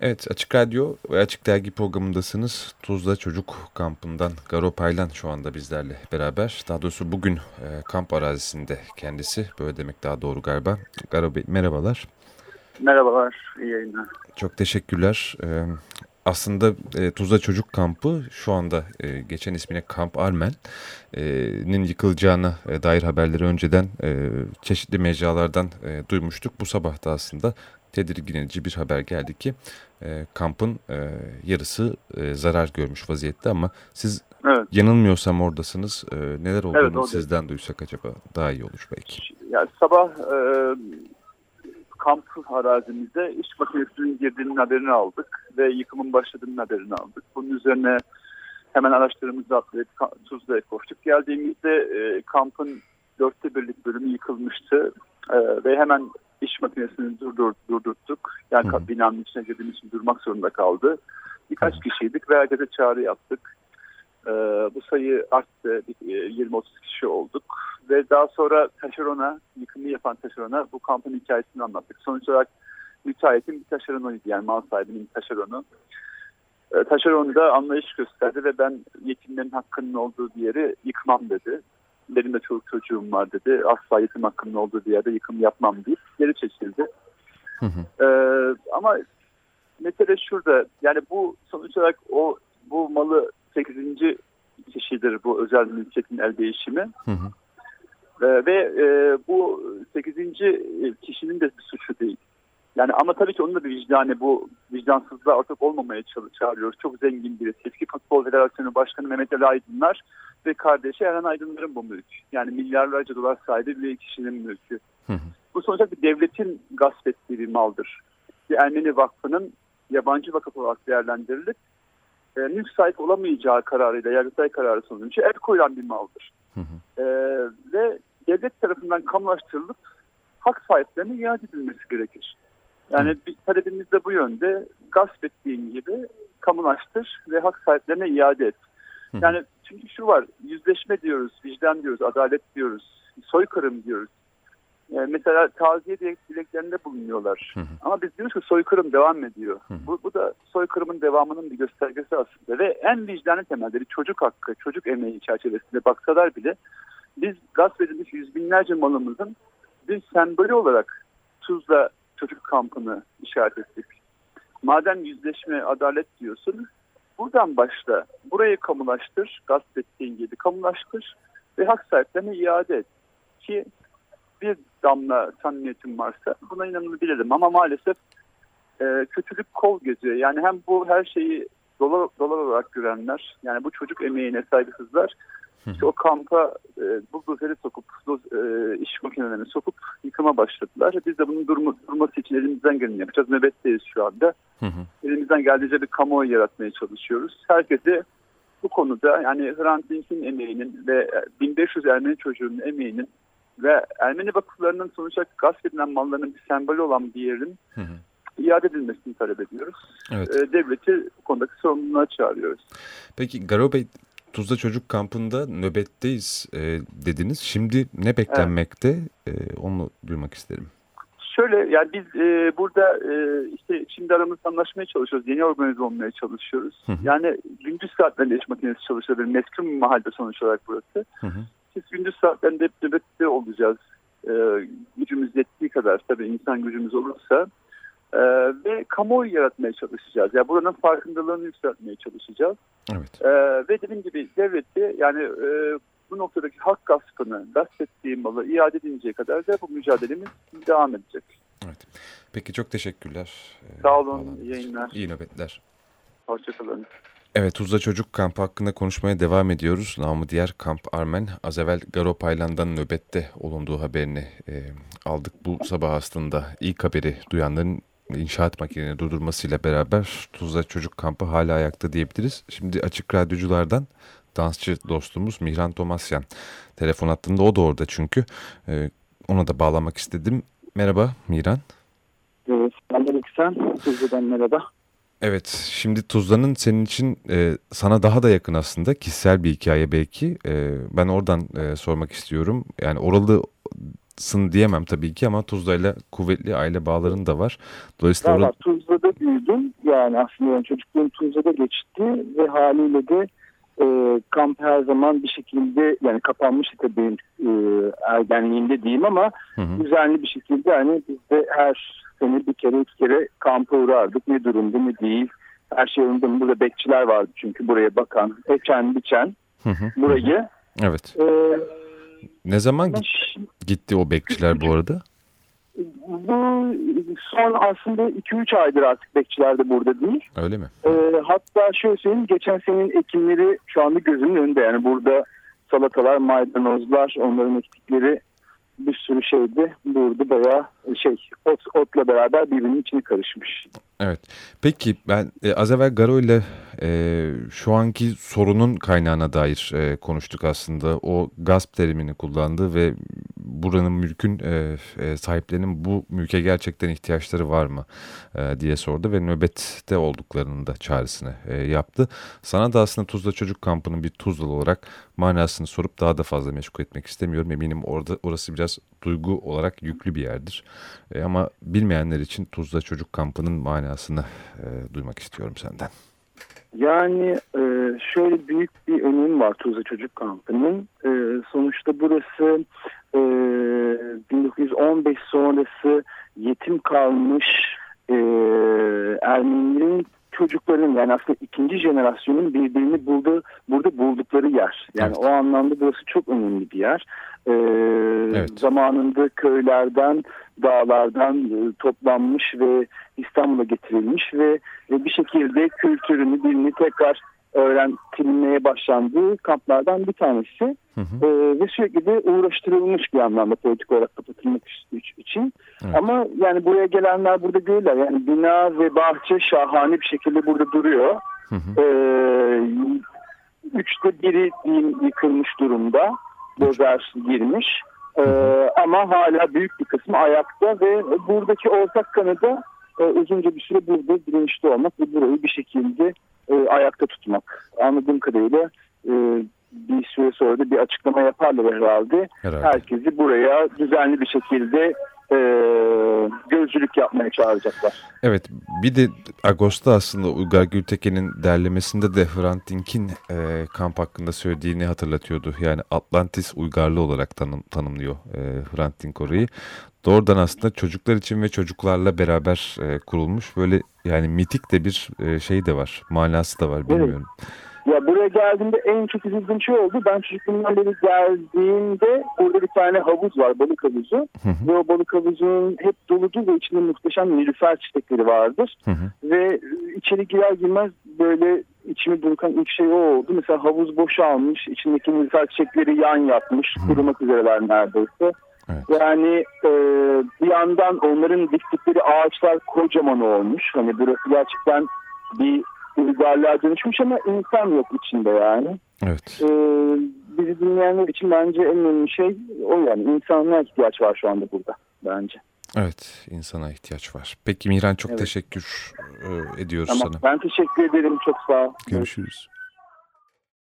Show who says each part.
Speaker 1: Evet Açık Radyo ve Açık Dergi programındasınız. Tuzla Çocuk Kampı'ndan Garo Paylan şu anda bizlerle beraber. Daha doğrusu bugün e, kamp arazisinde kendisi. Böyle demek daha doğru galiba. Garo Bey merhabalar.
Speaker 2: Merhabalar, iyi yayınlar.
Speaker 1: Çok teşekkürler. E, aslında e, Tuzla Çocuk Kampı şu anda e, geçen ismine Kamp Armel'nin e, yıkılacağına e, dair haberleri önceden e, çeşitli mecralardan e, duymuştuk. Bu sabah da aslında tedirgin edici bir haber geldi ki e, kampın e, yarısı e, zarar görmüş vaziyette ama siz evet. yanılmıyorsam oradasınız. E, neler olduğunu evet, sizden duysak acaba daha iyi olur belki.
Speaker 2: Yani sabah e, kamp arazimizde iş makinesinin girdiğinin haberini aldık ve yıkımın başladığının haberini aldık. Bunun üzerine hemen araçlarımızı atlayıp Tuzla'ya koştuk. Geldiğimizde e, kampın dörtte birlik bölümü yıkılmıştı e, ve hemen iş makinesini durdur, durdurttuk. Yani Hı. binanın içine girdiğimiz için durmak zorunda kaldı. Birkaç Hı. kişiydik ve herkese çağrı yaptık. Ee, bu sayı arttı. 20-30 kişi olduk. Ve daha sonra taşerona, yıkımı yapan taşerona bu kampın hikayesini anlattık. Sonuç olarak müteahhitin bir taşeronuydu yani mal sahibinin taşeronu. Ee, taşeron da anlayış gösterdi ve ben yetimlerin hakkının olduğu bir yeri yıkmam dedi benim de çocuk çocuğum var dedi. Asla yıkım hakkının olduğu bir yerde yıkım yapmam deyip geri çekildi. Hı hı. Ee, ama mesele şurada yani bu sonuç olarak o bu malı 8. kişidir bu özel mülkiyetin el değişimi. Hı hı. Ee, ve e, bu 8. kişinin de bir suçu değil. Yani ama tabii ki onun da bir vicdanı bu vicdansızlığa ortak olmamaya çağırıyoruz. Çok zengin biri. Eski Futbol Federasyonu Başkanı Mehmet Ali Aydınlar ve kardeşi Eren Aydınlar'ın bu mülk. Yani milyarlarca dolar sahibi bir kişinin mülkü. Hı hı. Bu sonuçta bir devletin gasp ettiği bir maldır. Bir Ermeni Vakfı'nın yabancı vakıf olarak değerlendirilip e, mülk sahip olamayacağı kararıyla, yargıtay kararı sonucu el koyulan bir maldır. Hı hı. E, ve devlet tarafından kamulaştırılıp hak sahiplerine iade edilmesi gerekir. Yani bir talebimiz de bu yönde. Gasp ettiğin gibi kamulaştır ve hak sahiplerine iade et. Yani çünkü şu var, yüzleşme diyoruz, vicdan diyoruz, adalet diyoruz, soykırım diyoruz. Yani ee, mesela taziye dileklerinde bulunuyorlar. Hı hı. Ama biz diyoruz ki soykırım devam ediyor. Hı hı. Bu, bu da soykırımın devamının bir göstergesi aslında. Ve en vicdanı temelleri çocuk hakkı, çocuk emeği çerçevesinde baksalar bile biz gasp edilmiş yüz binlerce malımızın bir sembolü olarak Tuzla çocuk kampını işaret ettik. Madem yüzleşme, adalet diyorsun, buradan başla. Burayı kamulaştır, gasp ettiğin gibi kamulaştır ve hak sahiplerine iade et. Ki bir damla samimiyetin varsa buna inanabilirim ama maalesef e, kötülük kol geziyor. Yani hem bu her şeyi dolar, dolar olarak görenler, yani bu çocuk emeğine saygısızlar işte o kampa e, buldozeri sokup e, iş makinelerini sokup yıkıma başladılar. Biz de bunun durma, durması için elimizden geleni yapacağız. Nöbetteyiz şu anda. Hı hı. Elimizden geldiğince bir kamuoyu yaratmaya çalışıyoruz. Herkese bu konuda yani Hrant Dink'in emeğinin ve 1500 Ermeni çocuğunun emeğinin ve Ermeni vakıflarının sonuçta gasp edilen mallarının bir sembolü olan bir yerin hı hı. iade edilmesini talep ediyoruz. Evet. E, devleti bu konudaki sorumluluğa çağırıyoruz.
Speaker 1: Peki Garo Bey Tuzla Çocuk Kampı'nda nöbetteyiz e, dediniz. Şimdi ne beklenmekte evet. e, onu duymak isterim.
Speaker 2: Şöyle yani biz e, burada e, işte şimdi aramızda anlaşmaya çalışıyoruz. Yeni organize olmaya çalışıyoruz. Hı hı. Yani gündüz saatlerinde iş makinesi çalışıyor. Bir meskun mahalle sonuç olarak burası. Hı hı. Biz gündüz saatlerinde hep nöbette olacağız. E, gücümüz yettiği kadar tabii insan gücümüz olursa. E, ve kamuoyu yaratmaya çalışacağız. Yani buranın farkındalığını yükseltmeye çalışacağız. Evet. E, ve dediğim gibi devleti yani e, bu noktadaki hak gaspını, gasp ettiği malı iade edinceye kadar da bu mücadelemiz devam edecek.
Speaker 1: Evet. Peki çok teşekkürler.
Speaker 2: Sağ olun, iyi yayınlar.
Speaker 1: İyi nöbetler.
Speaker 2: Hoşçakalın.
Speaker 1: Evet Tuzla Çocuk Kampı hakkında konuşmaya devam ediyoruz. Namı diğer Kamp Armen az evvel Garo Paylan'dan nöbette olunduğu haberini e, aldık. Bu sabah aslında ilk haberi duyanların inşaat makinelerini durdurmasıyla beraber Tuzla Çocuk Kampı hala ayakta diyebiliriz. Şimdi açık radyoculardan dansçı dostumuz Mihran Tomasyan telefon hattında o da orada çünkü ee, ona da bağlamak istedim. Merhaba Mihran.
Speaker 3: Evet, Aleyküm. Tuzla'dan merhaba.
Speaker 1: Evet, şimdi Tuzla'nın senin için e, sana daha da yakın aslında kişisel bir hikaye belki. E, ben oradan e, sormak istiyorum. Yani oralı Tuzla'sın diyemem tabii ki ama Tuzla'yla kuvvetli aile bağların da var. Dolayısıyla
Speaker 3: Valla
Speaker 1: orada...
Speaker 3: Tuzla'da büyüdüm. Yani aslında yani çocukluğum Tuzla'da geçti ve haliyle de e, kamp her zaman bir şekilde yani kapanmıştı tabii e, ergenliğimde diyeyim ama
Speaker 1: Hı hı.
Speaker 3: düzenli bir şekilde hani biz de her sene bir kere iki kere kampa uğrardık. Ne durumda ne değil. Her şey yolunda mı? Burada bekçiler vardı çünkü buraya bakan, eken, biçen
Speaker 1: Hı hı.
Speaker 3: burayı.
Speaker 1: Evet.
Speaker 3: E,
Speaker 1: Ne zaman
Speaker 3: ben
Speaker 1: gitti o bekçiler bu arada?
Speaker 3: bu son aslında 2-3 aydır artık bekçiler de burada değil.
Speaker 1: Öyle mi?
Speaker 3: Ee, hatta şöyle söyleyeyim geçen senenin ekinleri şu anda gözümün önünde yani burada salatalar, maydanozlar onların ektikleri bir sürü şeydi. Burada bayağı şey ot, otla beraber birbirinin içine karışmış.
Speaker 1: Evet. Peki ben e, az evvel Garo ile e, şu anki sorunun kaynağına dair e, konuştuk aslında. O gasp terimini kullandı ve buranın mülkün e, e, sahiplerinin bu mülke gerçekten ihtiyaçları var mı e, diye sordu ve nöbette olduklarının da çağrısını e, yaptı. Sana da aslında Tuzla Çocuk Kampı'nın bir Tuzlalı olarak manasını sorup daha da fazla meşgul etmek istemiyorum. Eminim orada orası biraz duygu olarak yüklü bir yerdir. E, ama bilmeyenler için Tuzla Çocuk Kampı'nın manasını e, duymak istiyorum senden.
Speaker 3: Yani e, şöyle büyük bir önemi var Tuzla Çocuk Kampı'nın. E, sonuçta burası e, 1915 sonrası yetim kalmış e, Ermenilerin çocukların yani aslında ikinci jenerasyonun birbirini buldu, burada buldukları yer. Yani
Speaker 1: Evet.
Speaker 3: o anlamda burası çok önemli bir yer. E,
Speaker 1: Evet.
Speaker 3: Zamanında köylerden, dağlardan e, toplanmış ve İstanbul'a getirilmiş ve ve bir şekilde kültürünü, dilini tekrar öğretilmeye başlandığı kamplardan bir tanesi.
Speaker 1: Hı hı.
Speaker 3: Ee, ve sürekli de uğraştırılmış bir anlamda politik olarak kapatılmak iç- için.
Speaker 1: Evet.
Speaker 3: Ama yani buraya gelenler burada görürler. Yani bina ve bahçe şahane bir şekilde burada duruyor.
Speaker 1: Hı hı.
Speaker 3: Ee, üçte biri diyeyim yıkılmış durumda. Dozer girmiş. Ee, ama hala büyük bir kısmı ayakta ve buradaki ortak kanı da e, uzunca bir süre burada direnişte olmak ve burayı bir şekilde e, ayakta tutmak. Anladığım kadarıyla e, bir süre sonra da bir açıklama yaparlar herhalde.
Speaker 1: Herhalde.
Speaker 3: Herkesi buraya düzenli bir şekilde e, gözcülük yapmaya çağıracaklar.
Speaker 1: Evet bir de Ağustos'ta aslında Uygar Gültekin'in derlemesinde de Hrant Dink'in e, kamp hakkında söylediğini hatırlatıyordu. Yani Atlantis Uygarlı olarak tanım, tanımlıyor e, Hrant Dink orayı. Doğrudan aslında çocuklar için ve çocuklarla beraber e, kurulmuş böyle yani mitik de bir e, şey de var. Manası da var bilmiyorum.
Speaker 3: Ya buraya geldiğimde en çok üzüldüğüm şey oldu. Ben çocukluğumdan beri geldiğimde burada bir tane havuz var, balık havuzu.
Speaker 1: Hı hı.
Speaker 3: Ve o balık havuzunun hep doludur ve içinde muhteşem nilüfer çiçekleri vardır.
Speaker 1: Hı hı.
Speaker 3: Ve içeri girer girmez böyle içimi burkan ilk şey o oldu. Mesela havuz boşalmış, içindeki nilüfer çiçekleri yan yapmış, kurumak üzereler neredeyse.
Speaker 1: Evet.
Speaker 3: Yani e, bir yandan onların diktikleri ağaçlar kocaman olmuş. Hani burası gerçekten bir uygarlığa dönüşmüş ama insan yok içinde yani.
Speaker 1: Evet.
Speaker 3: E, bizi dinleyenler için bence en önemli şey o yani. İnsanlığa ihtiyaç var şu anda burada bence.
Speaker 1: Evet, insana ihtiyaç var. Peki Mihran çok
Speaker 3: Evet.
Speaker 1: teşekkür e, ediyoruz
Speaker 3: Ama
Speaker 1: sana.
Speaker 3: ben teşekkür ederim. Çok sağ ol.
Speaker 1: Görüşürüz.